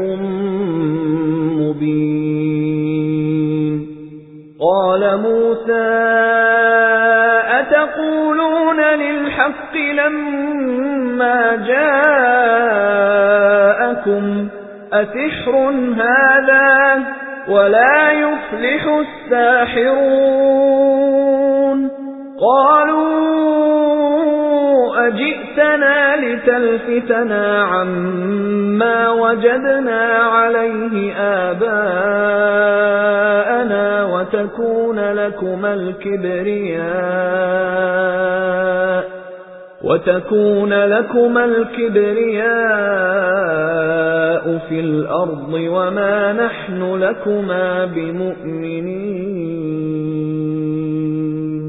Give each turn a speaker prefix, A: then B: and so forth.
A: لَسِحْرٌ مُبِينٌ. قَالَ مُوسَى أَتَقُولُونَ لِلْحَقِّ لَمَّا جَاءَكُمْ؟ أَسِحْرٌ هَذَا وَلَا يُفْلِحُ السَّاحِرُونَ. قَالُوا أَجِئْتَنَا لِتَلْفِتَنَا عَمَّا وَجَدْنَا عَلَيْهِ آبَاءَنَا وَتَكُونَ لَكُمَا الْكِبْرِيَاءُ وَتَكُونَ لَكُمَا الْكِبْرِيَاءُ فِي الْأَرْضِ وَمَا نَحْنُ لَكُمَا بِمُؤْمِنِينَ